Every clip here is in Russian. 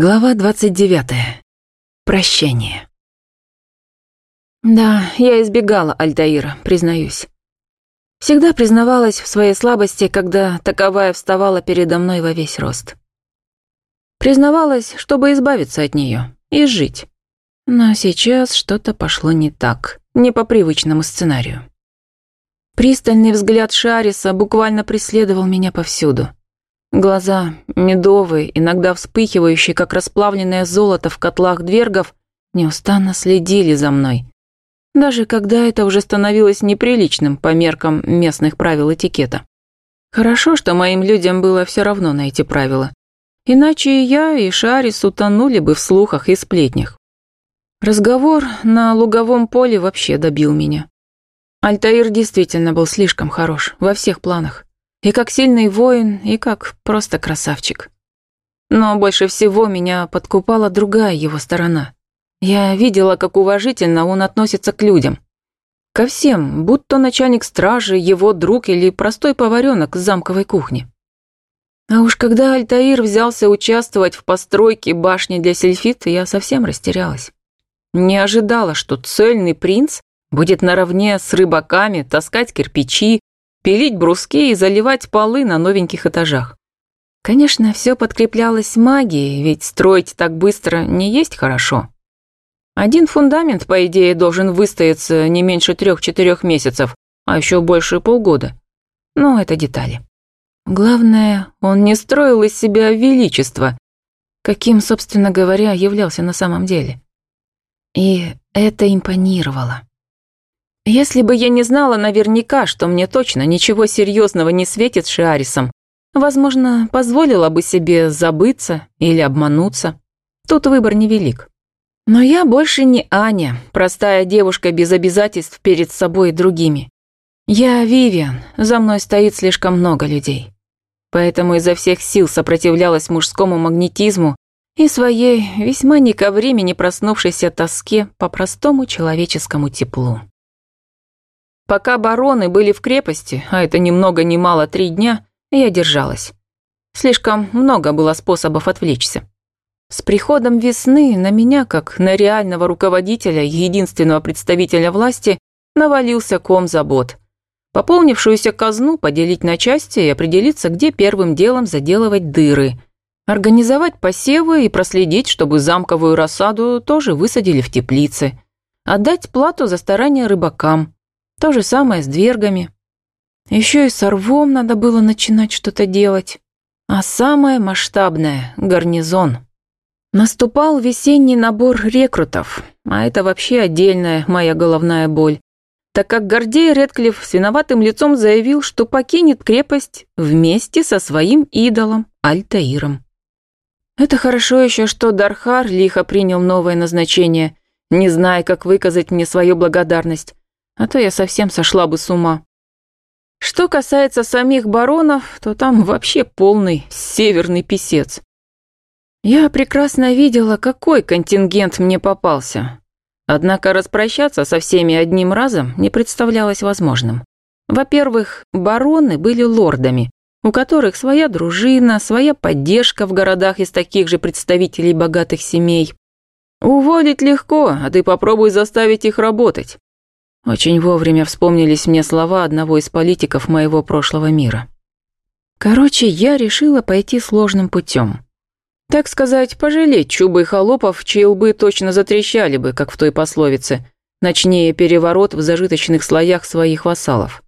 Глава 29. Прощение. Да, я избегала Альтаира, признаюсь. Всегда признавалась в своей слабости, когда таковая вставала передо мной во весь рост. Признавалась, чтобы избавиться от нее и жить. Но сейчас что-то пошло не так, не по привычному сценарию. Пристальный взгляд Шариса буквально преследовал меня повсюду. Глаза, медовые, иногда вспыхивающие, как расплавленное золото в котлах двергов, неустанно следили за мной. Даже когда это уже становилось неприличным по меркам местных правил этикета. Хорошо, что моим людям было все равно на эти правила. Иначе я и Шарис утонули бы в слухах и сплетнях. Разговор на луговом поле вообще добил меня. Альтаир действительно был слишком хорош во всех планах. И как сильный воин, и как просто красавчик. Но больше всего меня подкупала другая его сторона. Я видела, как уважительно он относится к людям. Ко всем, будь то начальник стражи, его друг или простой поваренок с замковой кухни. А уж когда Альтаир взялся участвовать в постройке башни для сельфита, я совсем растерялась. Не ожидала, что цельный принц будет наравне с рыбаками таскать кирпичи, пилить бруски и заливать полы на новеньких этажах. Конечно, все подкреплялось магией, ведь строить так быстро не есть хорошо. Один фундамент, по идее, должен выстояться не меньше трех-четырех месяцев, а еще больше полгода. Но это детали. Главное, он не строил из себя величество, каким, собственно говоря, являлся на самом деле. И это импонировало. Если бы я не знала наверняка, что мне точно ничего серьезного не светит с Шиарисом, возможно, позволила бы себе забыться или обмануться. Тут выбор невелик. Но я больше не Аня, простая девушка без обязательств перед собой и другими. Я Вивиан, за мной стоит слишком много людей. Поэтому изо всех сил сопротивлялась мужскому магнетизму и своей весьма не ко времени проснувшейся тоске по простому человеческому теплу. Пока бароны были в крепости, а это ни много ни мало три дня, я держалась. Слишком много было способов отвлечься. С приходом весны на меня, как на реального руководителя единственного представителя власти, навалился ком забот. Пополнившуюся казну поделить на части и определиться, где первым делом заделывать дыры. Организовать посевы и проследить, чтобы замковую рассаду тоже высадили в теплице. Отдать плату за старания рыбакам – то же самое с двергами. Еще и с орвом надо было начинать что-то делать. А самое масштабное – гарнизон. Наступал весенний набор рекрутов, а это вообще отдельная моя головная боль, так как Гордей Редклифф с виноватым лицом заявил, что покинет крепость вместе со своим идолом Альтаиром. Это хорошо еще, что Дархар лихо принял новое назначение, не зная, как выказать мне свою благодарность, а то я совсем сошла бы с ума. Что касается самих баронов, то там вообще полный северный писец. Я прекрасно видела, какой контингент мне попался. Однако распрощаться со всеми одним разом не представлялось возможным. Во-первых, бароны были лордами, у которых своя дружина, своя поддержка в городах из таких же представителей богатых семей. Уволить легко, а ты попробуй заставить их работать. Очень вовремя вспомнились мне слова одного из политиков моего прошлого мира. Короче, я решила пойти сложным путем. Так сказать, пожалеть чубы и холопов, чьи лбы точно затрещали бы, как в той пословице, начнее переворот в зажиточных слоях своих вассалов.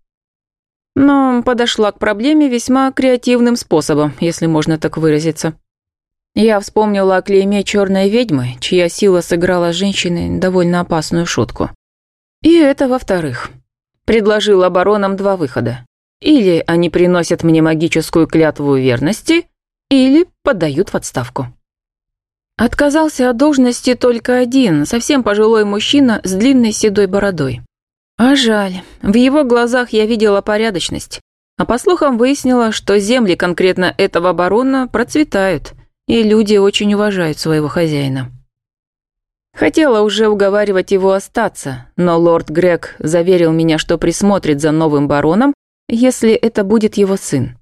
Но подошла к проблеме весьма креативным способом, если можно так выразиться. Я вспомнила о клейме черной ведьмы, чья сила сыграла с женщиной довольно опасную шутку. И это во-вторых. Предложил оборонам два выхода. Или они приносят мне магическую клятву верности, или подают в отставку. Отказался от должности только один, совсем пожилой мужчина с длинной седой бородой. А жаль, в его глазах я видела порядочность. А по слухам выяснила, что земли конкретно этого барона процветают, и люди очень уважают своего хозяина. Хотела уже уговаривать его остаться, но лорд Грег заверил меня, что присмотрит за новым бароном, если это будет его сын.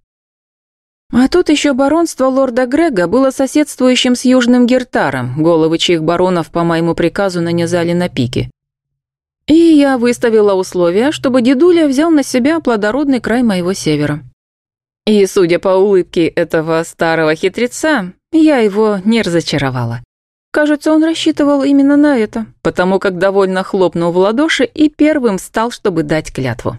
А тут еще баронство лорда Грега было соседствующим с Южным Гертаром, головы чьих баронов по моему приказу нанизали на пики. И я выставила условия, чтобы дедуля взял на себя плодородный край моего севера. И, судя по улыбке этого старого хитреца, я его не разочаровала. Кажется, он рассчитывал именно на это, потому как довольно хлопнул в ладоши и первым встал, чтобы дать клятву.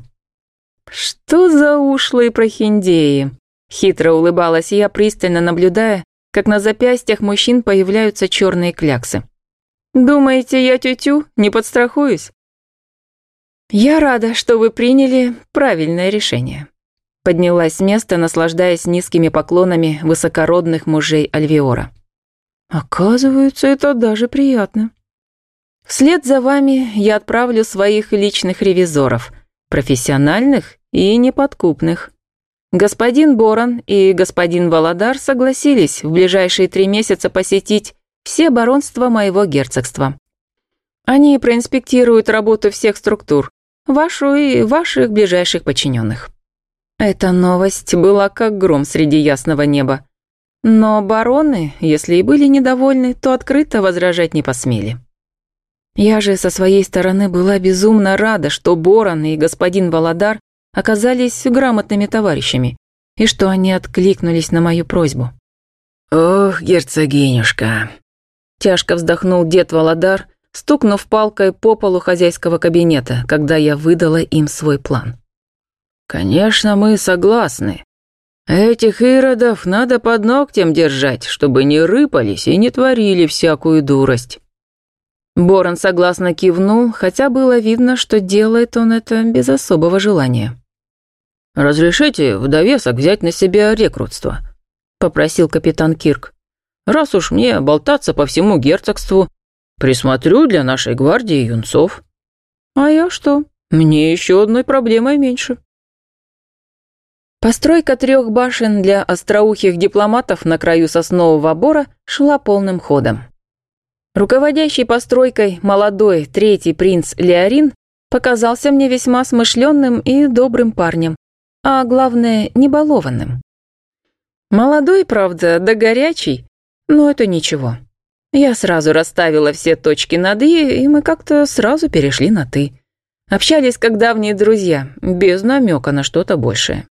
«Что за ушлые прохиндеи?» Хитро улыбалась я, пристально наблюдая, как на запястьях мужчин появляются черные кляксы. «Думаете, я тютю? Не подстрахуюсь?» «Я рада, что вы приняли правильное решение». Поднялась с места, наслаждаясь низкими поклонами высокородных мужей Альвиора. «Оказывается, это даже приятно». Вслед за вами я отправлю своих личных ревизоров, профессиональных и неподкупных. Господин Борон и господин Володар согласились в ближайшие три месяца посетить все баронства моего герцогства. Они проинспектируют работу всех структур, вашу и ваших ближайших подчиненных. Эта новость была как гром среди ясного неба. Но бароны, если и были недовольны, то открыто возражать не посмели. Я же со своей стороны была безумно рада, что Борон и господин Володар оказались грамотными товарищами, и что они откликнулись на мою просьбу. «Ох, герцогинюшка!» Тяжко вздохнул дед Володар, стукнув палкой по полу хозяйского кабинета, когда я выдала им свой план. «Конечно, мы согласны. Этих иродов надо под ногтем держать, чтобы не рыпались и не творили всякую дурость». Борон согласно кивнул, хотя было видно, что делает он это без особого желания. «Разрешите в довесок взять на себя рекрутство», — попросил капитан Кирк. «Раз уж мне болтаться по всему герцогству, присмотрю для нашей гвардии юнцов». «А я что? Мне еще одной проблемой меньше». Постройка трех башен для остроухих дипломатов на краю соснового бора шла полным ходом. Руководящий постройкой молодой третий принц Леорин показался мне весьма смышленным и добрым парнем, а главное, небалованным. Молодой, правда, да горячий, но это ничего. Я сразу расставила все точки над «и», и мы как-то сразу перешли на «ты». Общались как давние друзья, без намека на что-то большее.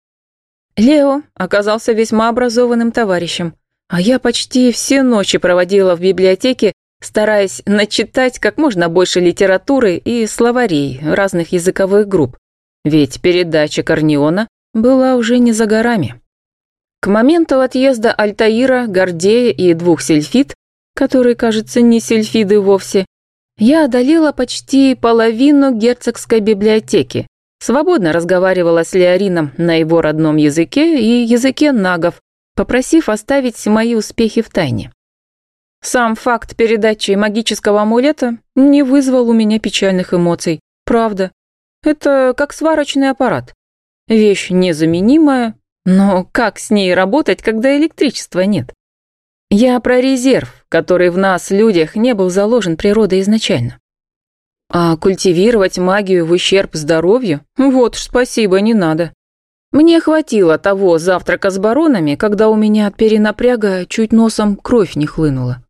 Лео оказался весьма образованным товарищем, а я почти все ночи проводила в библиотеке, стараясь начитать как можно больше литературы и словарей разных языковых групп, ведь передача Корнеона была уже не за горами. К моменту отъезда Альтаира, Гордея и двух сельфид, которые, кажется, не сельфиды вовсе, я одолела почти половину герцогской библиотеки, свободно разговаривала с Леорином на его родном языке и языке нагов, попросив оставить мои успехи в тайне. Сам факт передачи магического амулета не вызвал у меня печальных эмоций, правда. Это как сварочный аппарат. Вещь незаменимая, но как с ней работать, когда электричества нет? Я про резерв, который в нас, людях, не был заложен природой изначально. А культивировать магию в ущерб здоровью? Вот ж спасибо, не надо. Мне хватило того завтрака с баронами, когда у меня от перенапряга чуть носом кровь не хлынула.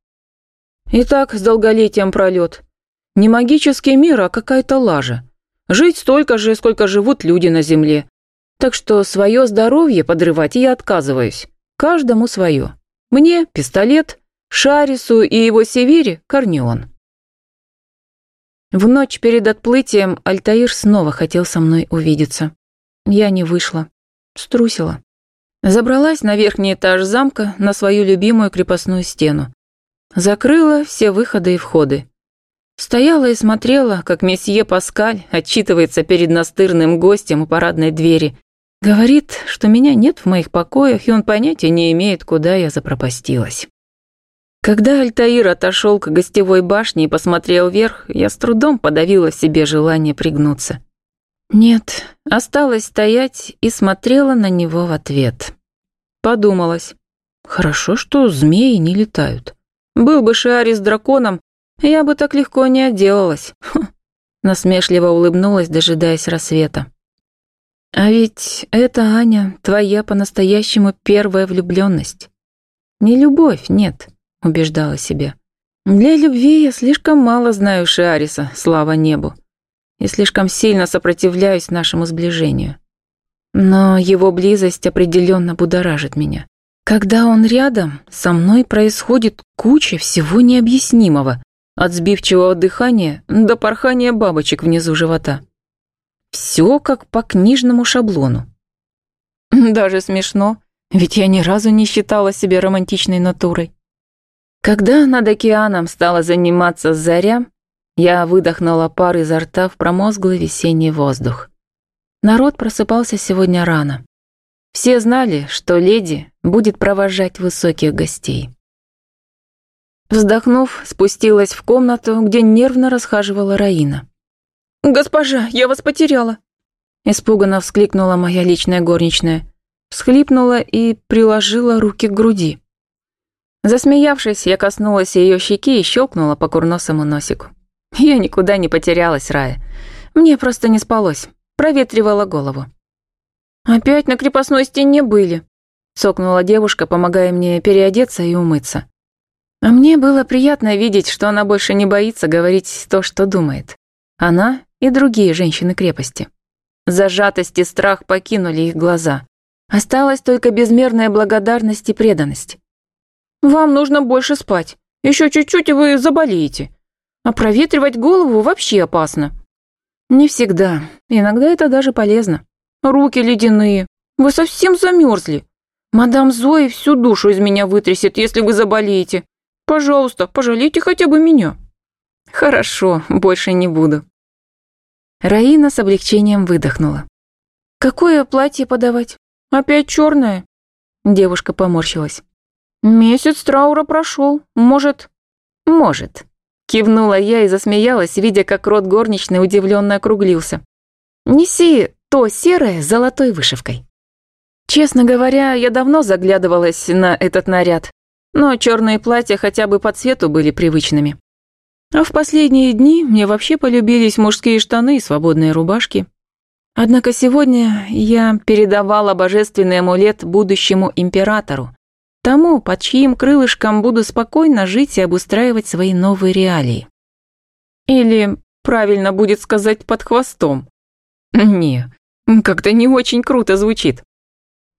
И так с долголетием пролет. Не магический мир, а какая-то лажа. Жить столько же, сколько живут люди на земле. Так что свое здоровье подрывать я отказываюсь. Каждому свое. Мне – пистолет, Шарису и его Севире – корнеон. В ночь перед отплытием Альтаир снова хотел со мной увидеться. Я не вышла. Струсила. Забралась на верхний этаж замка на свою любимую крепостную стену. Закрыла все выходы и входы. Стояла и смотрела, как месье Паскаль отчитывается перед настырным гостем у парадной двери, Говорит, что меня нет в моих покоях, и он понятия не имеет, куда я запропастилась. Когда Альтаир отошел к гостевой башне и посмотрел вверх, я с трудом подавила себе желание пригнуться. Нет, осталось стоять и смотрела на него в ответ. Подумалась. Хорошо, что змеи не летают. Был бы Шиари с драконом, я бы так легко не отделалась. Хм. Насмешливо улыбнулась, дожидаясь рассвета. А ведь это, Аня, твоя по-настоящему первая влюбленность. Не любовь, нет, убеждала себя. Для любви я слишком мало знаю Шиариса, слава небу, и слишком сильно сопротивляюсь нашему сближению. Но его близость определенно будоражит меня. Когда он рядом, со мной происходит куча всего необъяснимого, от сбивчивого дыхания до порхания бабочек внизу живота. Все как по книжному шаблону. Даже смешно, ведь я ни разу не считала себя романтичной натурой. Когда над океаном стала заниматься заря, я выдохнула пар изо рта в промозглый весенний воздух. Народ просыпался сегодня рано. Все знали, что леди будет провожать высоких гостей. Вздохнув, спустилась в комнату, где нервно расхаживала Раина. «Госпожа, я вас потеряла!» Испуганно вскликнула моя личная горничная. Всхлипнула и приложила руки к груди. Засмеявшись, я коснулась ее щеки и щелкнула по курносому носику. Я никуда не потерялась, Рая. Мне просто не спалось. Проветривала голову. «Опять на крепостной стене были», — сокнула девушка, помогая мне переодеться и умыться. А мне было приятно видеть, что она больше не боится говорить то, что думает. Она и другие женщины крепости. Зажатость и страх покинули их глаза. Осталась только безмерная благодарность и преданность. «Вам нужно больше спать. Еще чуть-чуть, и вы заболеете. А проветривать голову вообще опасно». «Не всегда. Иногда это даже полезно. Руки ледяные. Вы совсем замерзли. Мадам Зои всю душу из меня вытрясет, если вы заболеете. Пожалуйста, пожалейте хотя бы меня». «Хорошо, больше не буду». Раина с облегчением выдохнула. «Какое платье подавать? Опять черное?» Девушка поморщилась. «Месяц траура прошел. Может...» «Может». Кивнула я и засмеялась, видя, как рот горничной удивленно округлился. «Неси то серое с золотой вышивкой». Честно говоря, я давно заглядывалась на этот наряд, но черные платья хотя бы по цвету были привычными. А в последние дни мне вообще полюбились мужские штаны и свободные рубашки. Однако сегодня я передавала божественный амулет будущему императору, тому, под чьим крылышком буду спокойно жить и обустраивать свои новые реалии. Или, правильно будет сказать, под хвостом. Не, как-то не очень круто звучит.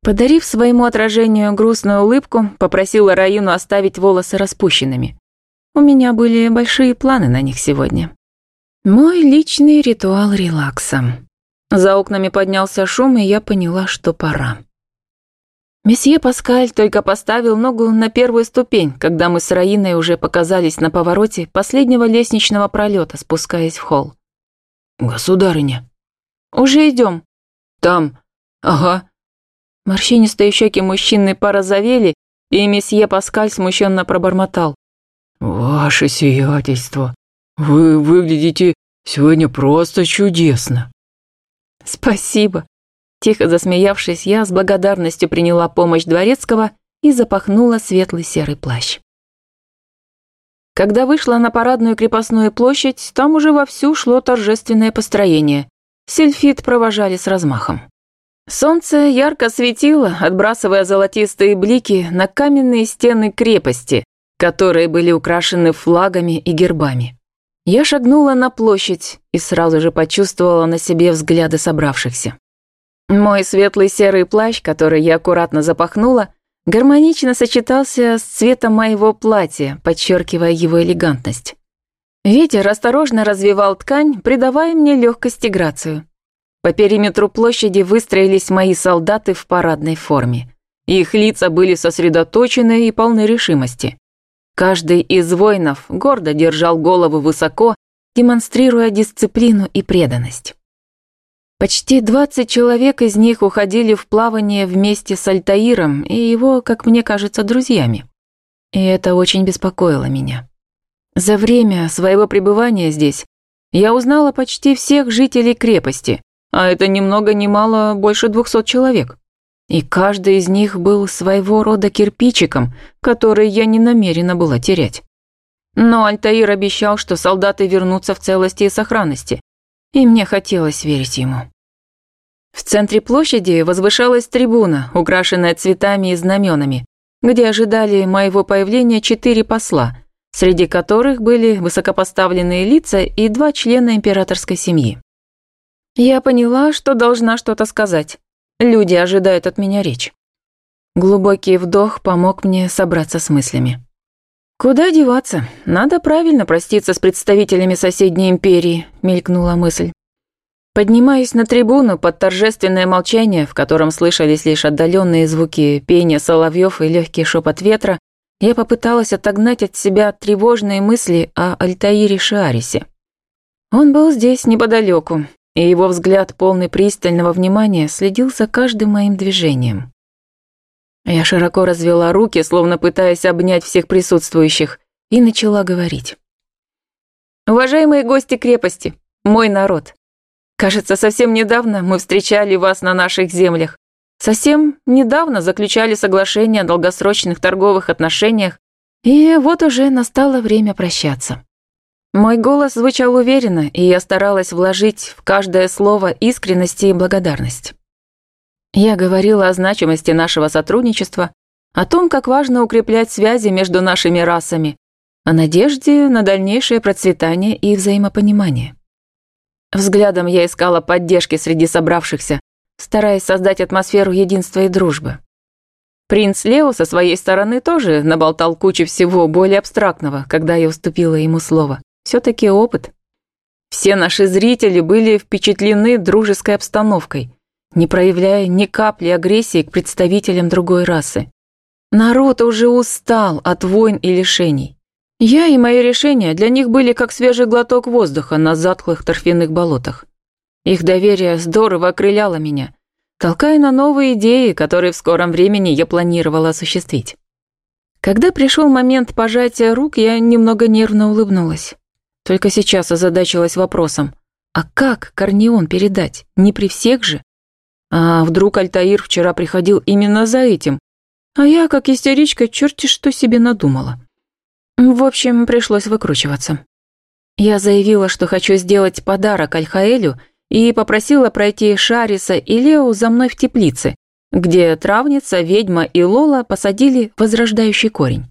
Подарив своему отражению грустную улыбку, попросила Раюну оставить волосы распущенными. У меня были большие планы на них сегодня. Мой личный ритуал релакса. За окнами поднялся шум, и я поняла, что пора. Месье Паскаль только поставил ногу на первую ступень, когда мы с Раиной уже показались на повороте последнего лестничного пролета, спускаясь в холл. «Государыня». «Уже идем. «Там. Ага». Морщинистые щеки мужчины порозовели, и месье Паскаль смущенно пробормотал. «Ваше сиятельство, вы выглядите сегодня просто чудесно». «Спасибо», Тихо засмеявшись, я с благодарностью приняла помощь дворецкого и запахнула светлый серый плащ. Когда вышла на парадную крепостную площадь, там уже вовсю шло торжественное построение. Сельфит провожали с размахом. Солнце ярко светило, отбрасывая золотистые блики на каменные стены крепости, которые были украшены флагами и гербами. Я шагнула на площадь и сразу же почувствовала на себе взгляды собравшихся. Мой светлый серый плащ, который я аккуратно запахнула, гармонично сочетался с цветом моего платья, подчеркивая его элегантность. Ветер осторожно развивал ткань, придавая мне легкость и грацию. По периметру площади выстроились мои солдаты в парадной форме. Их лица были сосредоточены и полны решимости. Каждый из воинов гордо держал голову высоко, демонстрируя дисциплину и преданность. Почти 20 человек из них уходили в плавание вместе с Альтаиром и его, как мне кажется, друзьями. И это очень беспокоило меня. За время своего пребывания здесь я узнала почти всех жителей крепости, а это ни много ни мало больше 200 человек. И каждый из них был своего рода кирпичиком, который я не намерена была терять. Но Альтаир обещал, что солдаты вернутся в целости и сохранности, и мне хотелось верить ему. В центре площади возвышалась трибуна, украшенная цветами и знаменами, где ожидали моего появления четыре посла, среди которых были высокопоставленные лица и два члена императорской семьи. Я поняла, что должна что-то сказать. Люди ожидают от меня речь. Глубокий вдох помог мне собраться с мыслями. «Куда деваться? Надо правильно проститься с представителями соседней империи», — мелькнула мысль. Поднимаясь на трибуну под торжественное молчание, в котором слышались лишь отдаленные звуки пения соловьев и легкий шепот ветра, я попыталась отогнать от себя тревожные мысли о Альтаире Шиарисе. Он был здесь неподалеку, и его взгляд, полный пристального внимания, следил за каждым моим движением. Я широко развела руки, словно пытаясь обнять всех присутствующих, и начала говорить. «Уважаемые гости крепости, мой народ, кажется, совсем недавно мы встречали вас на наших землях. Совсем недавно заключали соглашение о долгосрочных торговых отношениях, и вот уже настало время прощаться. Мой голос звучал уверенно, и я старалась вложить в каждое слово искренность и благодарность. Я говорила о значимости нашего сотрудничества, о том, как важно укреплять связи между нашими расами, о надежде на дальнейшее процветание и взаимопонимание. Взглядом я искала поддержки среди собравшихся, стараясь создать атмосферу единства и дружбы. Принц Лео со своей стороны тоже наболтал кучу всего более абстрактного, когда я уступила ему слово. Все-таки опыт. Все наши зрители были впечатлены дружеской обстановкой, не проявляя ни капли агрессии к представителям другой расы. Народ уже устал от войн и лишений. Я и мои решения для них были как свежий глоток воздуха на затхлых торфяных болотах. Их доверие здорово окрыляло меня, толкая на новые идеи, которые в скором времени я планировала осуществить. Когда пришел момент пожатия рук, я немного нервно улыбнулась. Только сейчас озадачилась вопросом, а как Корнеон передать? Не при всех же? А вдруг Альтаир вчера приходил именно за этим? А я, как истеричка, черти что себе надумала. В общем, пришлось выкручиваться. Я заявила, что хочу сделать подарок Альхаэлю и попросила пройти Шариса и Лео за мной в теплице, где травница, ведьма и Лола посадили возрождающий корень.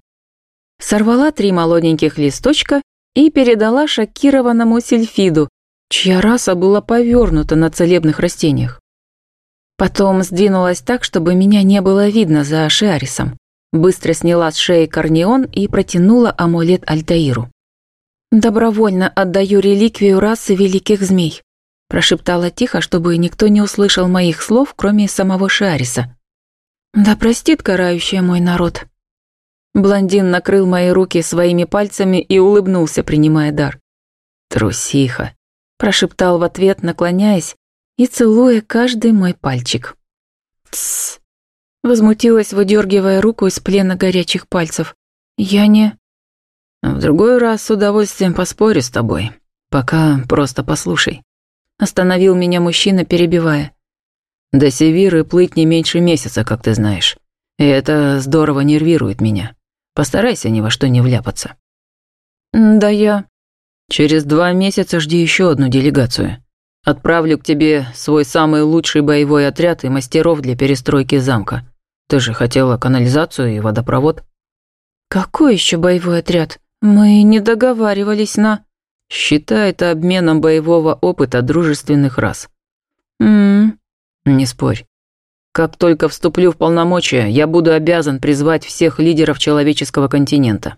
Сорвала три молоденьких листочка и передала шокированному сельфиду, чья раса была повернута на целебных растениях. Потом сдвинулась так, чтобы меня не было видно за Шиарисом. Быстро сняла с шеи корнеон и протянула амулет Альтаиру. «Добровольно отдаю реликвию расы великих змей», прошептала тихо, чтобы никто не услышал моих слов, кроме самого Шиариса. «Да простит карающая мой народ». Блондин накрыл мои руки своими пальцами и улыбнулся, принимая дар. «Трусиха», прошептал в ответ, наклоняясь и целуя каждый мой пальчик. «Тссс!» — возмутилась, выдергивая руку из плена горячих пальцев. «Я не...» «В другой раз с удовольствием поспорю с тобой. Пока просто послушай». Остановил меня мужчина, перебивая. «До Севиры плыть не меньше месяца, как ты знаешь. И это здорово нервирует меня. Постарайся ни во что не вляпаться». «Да я...» «Через два месяца жди еще одну делегацию. Отправлю к тебе свой самый лучший боевой отряд и мастеров для перестройки замка. Ты же хотела канализацию и водопровод». «Какой еще боевой отряд? Мы не договаривались на...» «Считай это обменом боевого опыта дружественных рас». «Ммм...» «Не спорь. Как только вступлю в полномочия, я буду обязан призвать всех лидеров человеческого континента.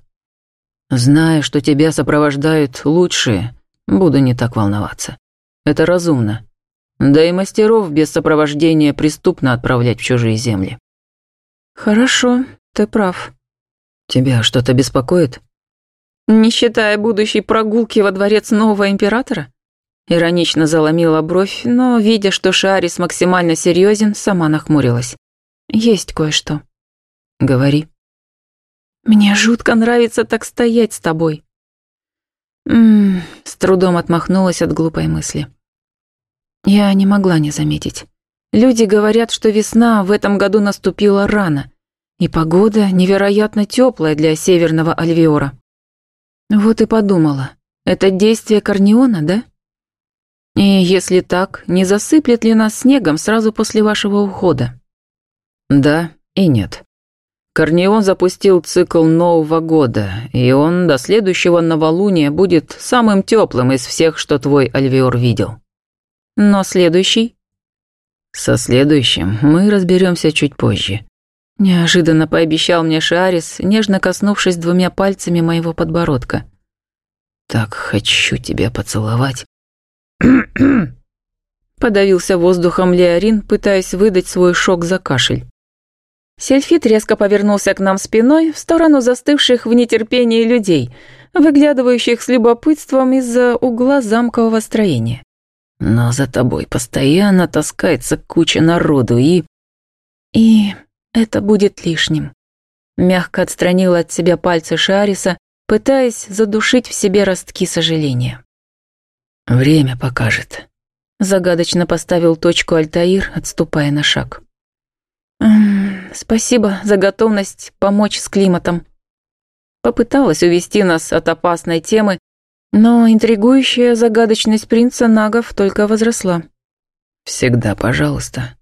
Зная, что тебя сопровождают лучшие, буду не так волноваться. Это разумно. Да и мастеров без сопровождения преступно отправлять в чужие земли. Хорошо, ты прав. Тебя что-то беспокоит? Не считая будущей прогулки во дворец нового императора? Иронично заломила бровь, но, видя, что Шарис максимально серьезен, сама нахмурилась. Есть кое-что. Говори. Мне жутко нравится так стоять с тобой. Ммм, с трудом отмахнулась от глупой мысли. Я не могла не заметить. Люди говорят, что весна в этом году наступила рано, и погода невероятно теплая для северного Альвиора. Вот и подумала, это действие Корнеона, да? И если так, не засыплет ли нас снегом сразу после вашего ухода? Да и нет. Корнеон запустил цикл Нового года, и он до следующего новолуния будет самым теплым из всех, что твой Альвиор видел. Но следующий? Со следующим мы разберемся чуть позже. Неожиданно пообещал мне Шарис, нежно коснувшись двумя пальцами моего подбородка. Так хочу тебя поцеловать. Подавился воздухом Леорин, пытаясь выдать свой шок за кашель. Сельфит резко повернулся к нам спиной в сторону застывших в нетерпении людей, выглядывающих с любопытством из-за угла замкового строения. «Но за тобой постоянно таскается куча народу и...» «И это будет лишним». Мягко отстранил от себя пальцы Шариса, пытаясь задушить в себе ростки сожаления. «Время покажет», — загадочно поставил точку Альтаир, отступая на шаг. «Эм, «Спасибо за готовность помочь с климатом». Попыталась увести нас от опасной темы, но интригующая загадочность принца Нагов только возросла. «Всегда пожалуйста.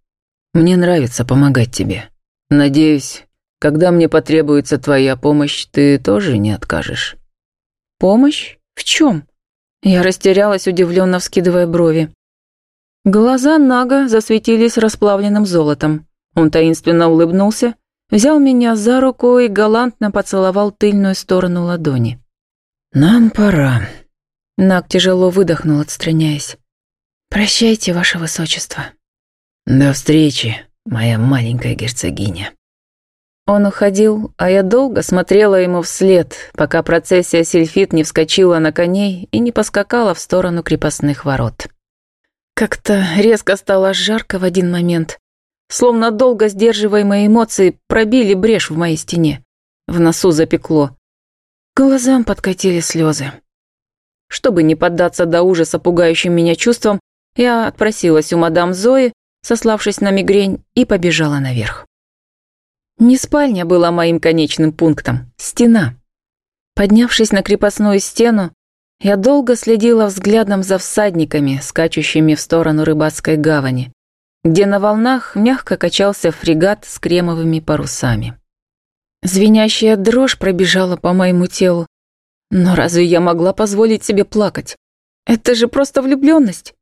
Мне нравится помогать тебе. Надеюсь, когда мне потребуется твоя помощь, ты тоже не откажешь». «Помощь? В чем? Я растерялась, удивленно вскидывая брови. Глаза Нага засветились расплавленным золотом. Он таинственно улыбнулся, взял меня за руку и галантно поцеловал тыльную сторону ладони. «Нам пора». Наг тяжело выдохнул, отстраняясь. «Прощайте, ваше высочество». «До встречи, моя маленькая герцогиня». Он уходил, а я долго смотрела ему вслед, пока процессия сельфит не вскочила на коней и не поскакала в сторону крепостных ворот. Как-то резко стало жарко в один момент, Словно долго сдерживаемые эмоции пробили брешь в моей стене. В носу запекло. Глазам подкатили слезы. Чтобы не поддаться до ужаса пугающим меня чувствам, я отпросилась у мадам Зои, сославшись на мигрень, и побежала наверх. Не спальня была моим конечным пунктом, стена. Поднявшись на крепостную стену, я долго следила взглядом за всадниками, скачущими в сторону рыбацкой гавани где на волнах мягко качался фрегат с кремовыми парусами. Звенящая дрожь пробежала по моему телу. Но разве я могла позволить себе плакать? Это же просто влюбленность.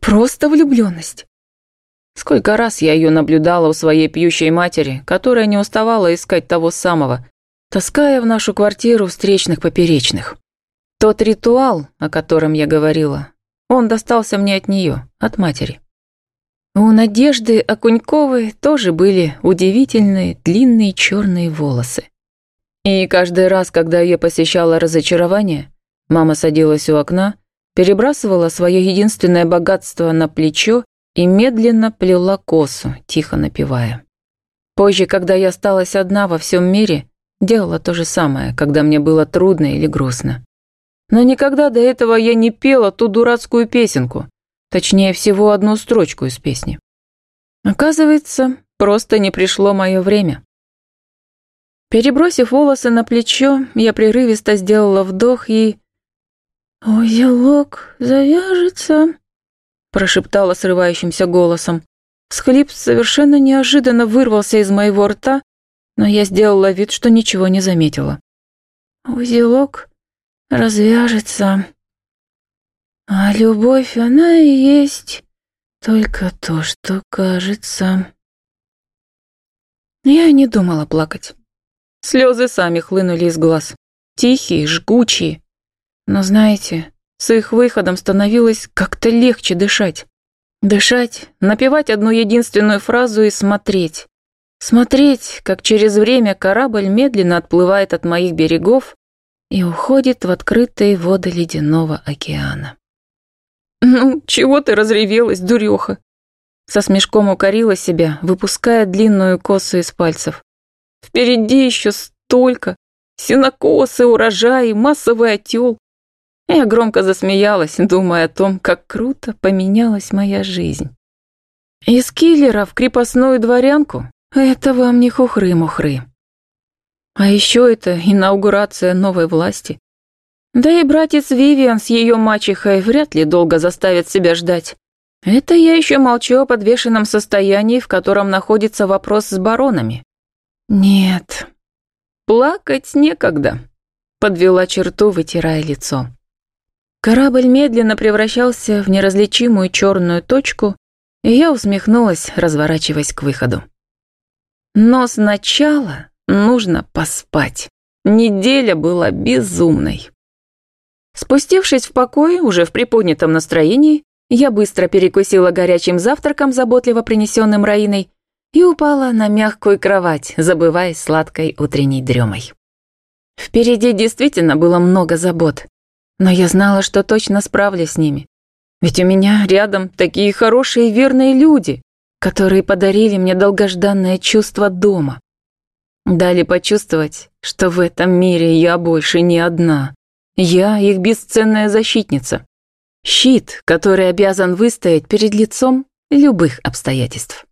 Просто влюбленность. Сколько раз я ее наблюдала у своей пьющей матери, которая не уставала искать того самого, таская в нашу квартиру встречных поперечных. Тот ритуал, о котором я говорила, он достался мне от нее, от матери. У Надежды Окуньковой тоже были удивительные длинные черные волосы. И каждый раз, когда ее посещало разочарование, мама садилась у окна, перебрасывала свое единственное богатство на плечо и медленно плела косу, тихо напевая. Позже, когда я осталась одна во всем мире, делала то же самое, когда мне было трудно или грустно. Но никогда до этого я не пела ту дурацкую песенку, Точнее всего одну строчку из песни. Оказывается, просто не пришло мое время. Перебросив волосы на плечо, я прерывисто сделала вдох и... «Узелок завяжется», — прошептала срывающимся голосом. Схлип совершенно неожиданно вырвался из моего рта, но я сделала вид, что ничего не заметила. «Узелок развяжется», а любовь, она и есть только то, что кажется. Я не думала плакать. Слезы сами хлынули из глаз. Тихие, жгучие. Но знаете, с их выходом становилось как-то легче дышать. Дышать, напевать одну единственную фразу и смотреть. Смотреть, как через время корабль медленно отплывает от моих берегов и уходит в открытые воды ледяного океана. «Ну, чего ты разревелась, дуреха?» Со смешком укорила себя, выпуская длинную косу из пальцев. «Впереди еще столько! Сенокосы, урожаи, массовый отел!» Я громко засмеялась, думая о том, как круто поменялась моя жизнь. Из киллера в крепостную дворянку — это вам не хухры-мухры. А еще это инаугурация новой власти. Да и братец Вивиан с ее мачехой вряд ли долго заставит себя ждать. Это я еще молчу о подвешенном состоянии, в котором находится вопрос с баронами. Нет, плакать некогда, подвела черту, вытирая лицо. Корабль медленно превращался в неразличимую черную точку, и я усмехнулась, разворачиваясь к выходу. Но сначала нужно поспать. Неделя была безумной. Спустившись в покой, уже в приподнятом настроении, я быстро перекусила горячим завтраком, заботливо принесенным Раиной, и упала на мягкую кровать, забывая сладкой утренней дремой. Впереди действительно было много забот, но я знала, что точно справлюсь с ними. Ведь у меня рядом такие хорошие и верные люди, которые подарили мне долгожданное чувство дома. Дали почувствовать, что в этом мире я больше не одна. Я их бесценная защитница. Щит, который обязан выстоять перед лицом любых обстоятельств.